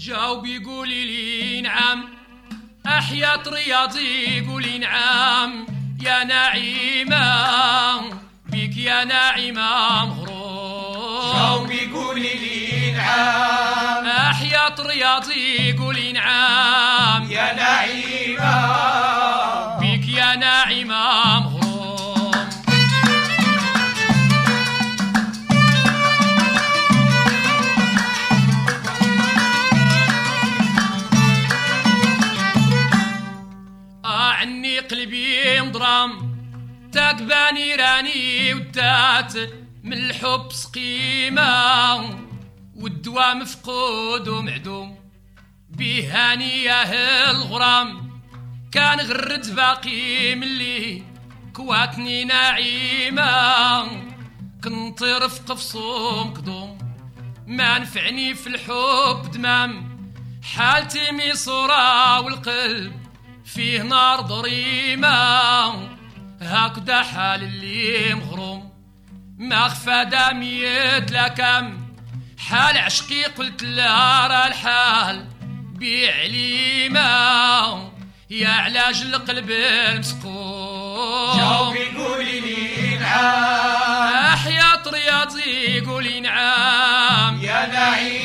جاوب يقولي لي نعم أحياط رياضي قولي نعم يا نعيمة بك يا ناعمة مغروم جاوب يقولي لي نعم أحياط رياضي قولي نعم عني قلبي مضرم تقباني راني ودات من الحب سقيمة والدواء مفقود ومعدوم. بهاني يا الغرام كان غرد باقي ملي كواتني نعيمة. كنت رفق في صوم قدوم. ما نفعني في الحب دمام. حالتي ميسورة والقلب فيه نار ضريمة. هكذا حال اللي مغروم ما خفى داميت لكم حال عشقي قلت لها راه الحال. بعليمة يا علاج القلب المسقوم. جاوب يقولي لي نعم. أحياط رياضي قولي نعم. يا نعيمة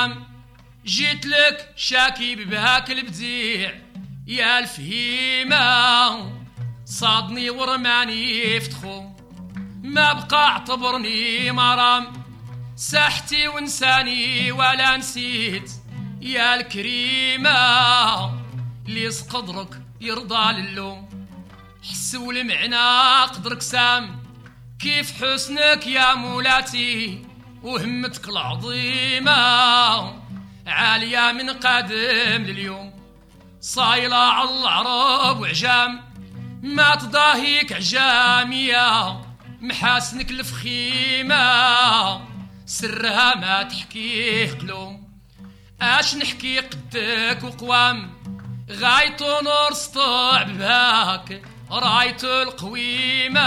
تمام جيت لك شاكي ببهاك البديع. يا الفهيمة صادني ورماني يفتخو. ما بقى اعتبرني مرام ساحتي ونساني ولا نسيت. يا الكريمة اللي قدرك يرضى للوم حس والمعنى قدرك سام كيف حسنك يا مولاتي؟ وهمتك العظيمة. عالية من قدم لليوم. صايلة على العرب وعجام. ما تضاهيك عجامية. محاسنك الفخيمة. سرها ما تحكيه قلوم. اش نحكي قدك وقوام؟ غايتو نور سطوع بهاك رايتو القويمة.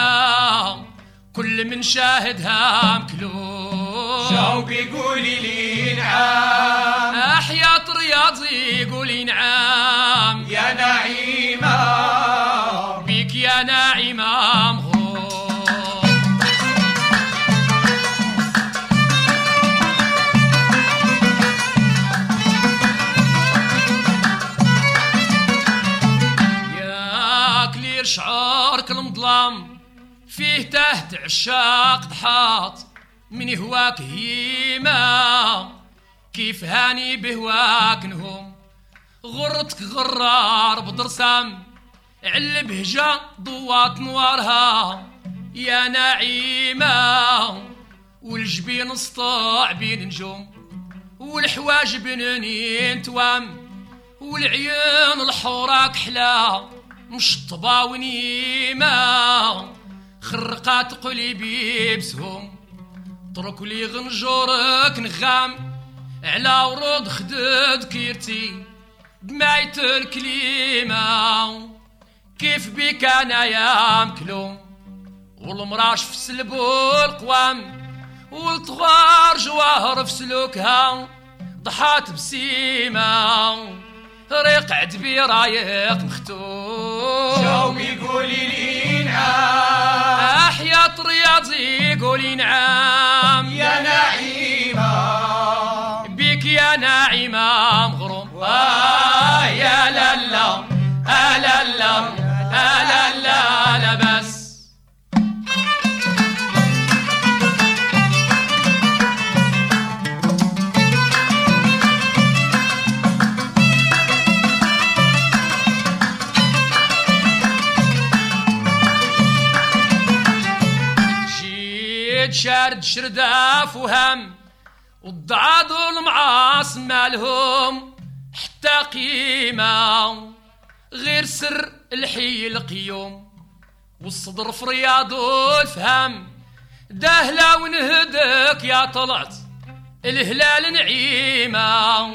كل من شاهدها مكلوم جاوب يقولي لي نعم. احياط رياضي قولي نعم. يا نعيمة فيه تحت عشاق ضحاط من هواك هيمة كيف هاني بهواك نهوم غرتك غرار بدرسام علب هجا ضوات نوارها. يا نعيمة والجبين سطاع بين نجوم والحواجب نين توام والعيون الحوراك حلا مشطبة ونيمة. خرقات قلبي بسهم اترك لي غنجورك نغام. على ورود خدود كيرتي. بمايت الكليمة كيف بك أنا يا مكلوم؟ والمراش في سلبو القوام. والطغار جواهر في سلوكها. ضحات بسيمة. ريق عدبي رايق مختوم. جاوب يقولي لي نعم احياط رياضي قولي نعم يا نعيمة. بك يا ناعمة مغروم آه يا شارد شرداف وهم والضعاض والمعاص مالهم حتى قيمة غير سر الحي القيوم والصدر في رياض والفهم داهلة ونهدك يا طلعت الهلال نعيمة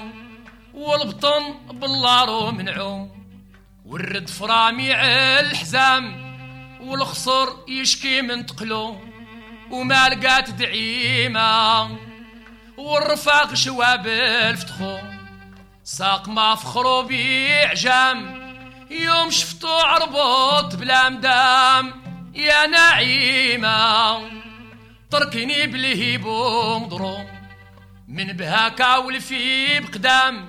والبطن باللارو منعوم والرد فراميع الحزام والخصر يشكي من تقلو وما لقات دعيمة والرفاق شواب الفتخو ساق ما فخرو بيعجام يوم شفتو عربوط بلا مدام يا نعيمة تركني بالهيب ومضروم من بهاكا والفي بقدام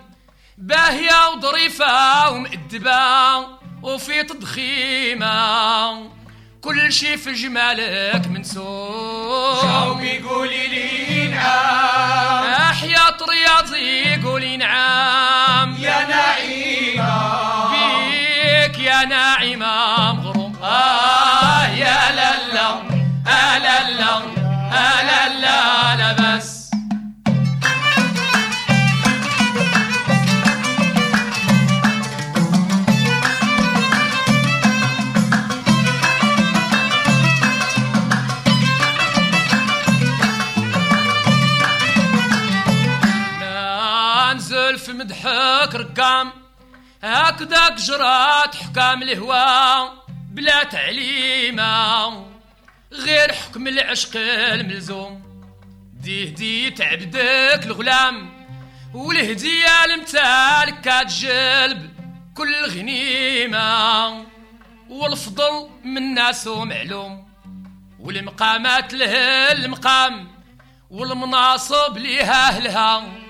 باهية وظريفة ومؤدبة وفي تضخيمة. كل شي في جمالك منسوب. جاوبي قولي لي نعم. احيا رياضي قولي نعم. يا نعيمة بيك يا ناعمة مغروم ما انزل في مدحك رقام. هكذاك جرات حكام الهوى بلا تعليمة غير حكم العشق الملزوم. دي هدية عبدك الغلام. والهدية المتالك كتجلب كل غنيمة. والفضل من ناس معلوم. والمقامات له المقام. والمناصب ليها اهلها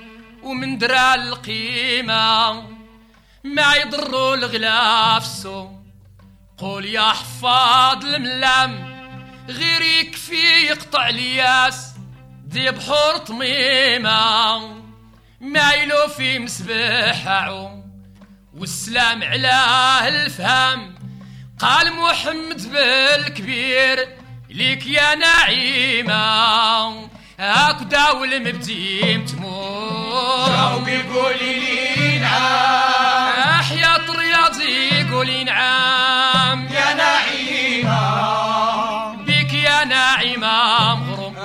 ومن درا القيمة. ما يضروا الغلاف السوم قول يا حفاظ الملام غير يكفي يقطع الياس. دي بحور طميمة. ما يلو في مسبح عوم والسلام على الفهم قال محمد بالكبير ليك يا اكو داول مبديم تموت. شاو قولي لي نعم. احيا رياضي قولي نعم. يا نعيمة بك يا نعيمة مغرم